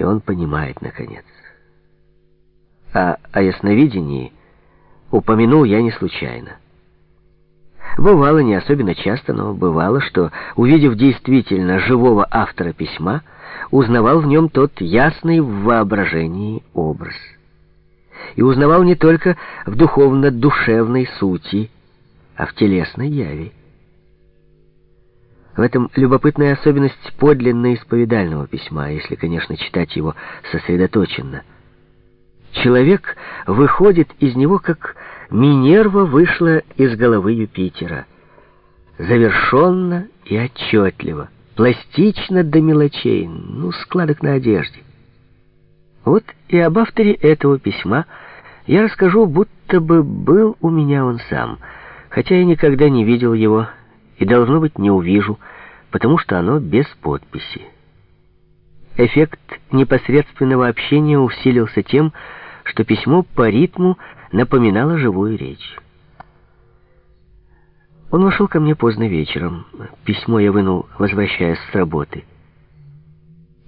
и он понимает, наконец. А о ясновидении упомянул я не случайно. Бывало, не особенно часто, но бывало, что, увидев действительно живого автора письма, узнавал в нем тот ясный в воображении образ. И узнавал не только в духовно-душевной сути, а в телесной яви. В этом любопытная особенность подлинно-исповедального письма, если, конечно, читать его сосредоточенно. Человек выходит из него, как Минерва вышла из головы Юпитера. Завершенно и отчетливо, пластично до мелочей, ну, складок на одежде. Вот и об авторе этого письма я расскажу, будто бы был у меня он сам, хотя я никогда не видел его, и, должно быть, не увижу, потому что оно без подписи. Эффект непосредственного общения усилился тем, что письмо по ритму напоминало живую речь. Он вошел ко мне поздно вечером. Письмо я вынул, возвращаясь с работы.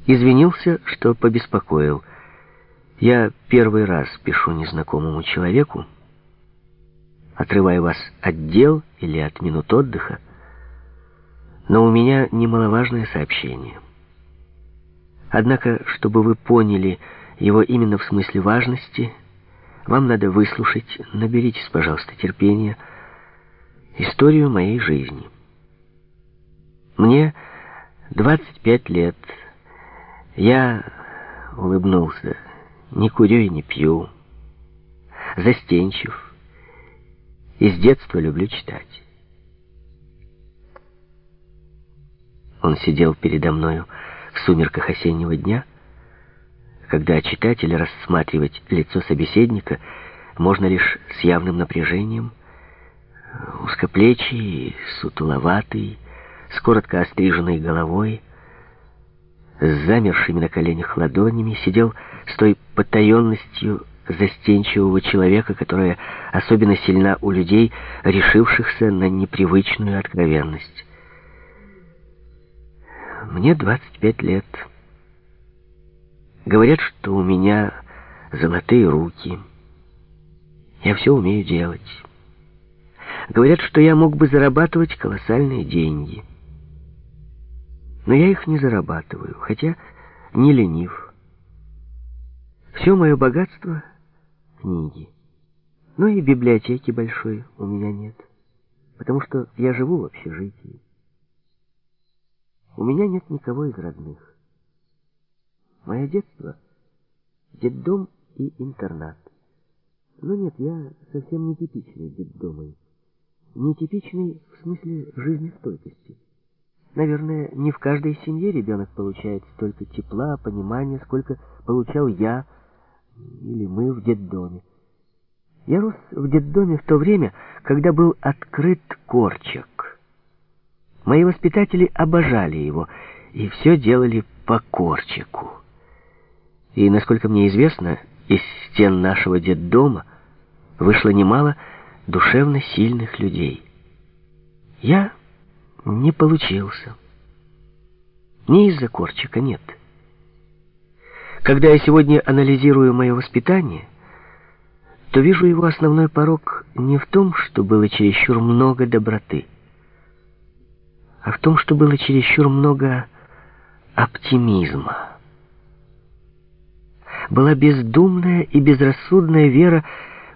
Извинился, что побеспокоил. Я первый раз пишу незнакомому человеку, отрывая вас от дел или от минут отдыха, но у меня немаловажное сообщение. Однако, чтобы вы поняли его именно в смысле важности, вам надо выслушать, наберитесь, пожалуйста, терпения, историю моей жизни. Мне 25 лет. Я улыбнулся. Не курю и не пью. Застенчив. И с детства люблю читать. Он сидел передо мною в сумерках осеннего дня, когда читать или рассматривать лицо собеседника можно лишь с явным напряжением, узкоплечий, сутуловатый, с коротко остриженной головой, с замершими на коленях ладонями, сидел с той потаенностью застенчивого человека, которая особенно сильна у людей, решившихся на непривычную откровенность. Мне 25 лет. Говорят, что у меня золотые руки. Я все умею делать. Говорят, что я мог бы зарабатывать колоссальные деньги. Но я их не зарабатываю, хотя не ленив. Все мое богатство — книги. Но и библиотеки большой у меня нет, потому что я живу в общежитии. У меня нет никого из родных. Мое детство — детдом и интернат. Но нет, я совсем не типичный детдомой. Не типичный в смысле жизнестойкости. Наверное, не в каждой семье ребенок получает столько тепла, понимания, сколько получал я или мы в детдоме. Я рос в детдоме в то время, когда был открыт корчак. Мои воспитатели обожали его и все делали по корчику. И, насколько мне известно, из стен нашего детдома вышло немало душевно сильных людей. Я не получился. Не из-за корчика, нет. Когда я сегодня анализирую мое воспитание, то вижу его основной порог не в том, что было чересчур много доброты, а в том, что было чересчур много оптимизма. Была бездумная и безрассудная вера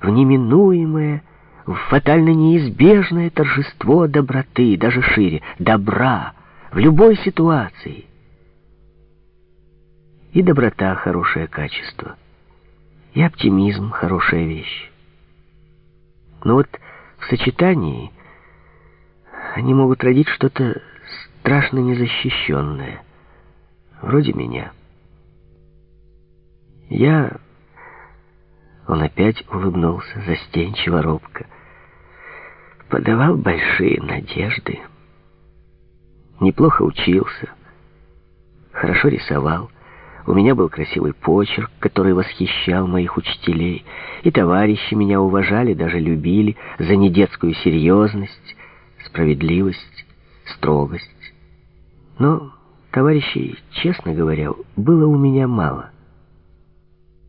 в неминуемое, в фатально неизбежное торжество доброты, даже шире, добра, в любой ситуации. И доброта — хорошее качество, и оптимизм — хорошая вещь. Но вот в сочетании они могут родить что-то страшно незащищенное, вроде меня. Я... Он опять улыбнулся, застенчиво, робко. Подавал большие надежды. Неплохо учился. Хорошо рисовал. У меня был красивый почерк, который восхищал моих учителей. И товарищи меня уважали, даже любили за недетскую серьезность, справедливость, строгость. Но товарищей, честно говоря, было у меня мало.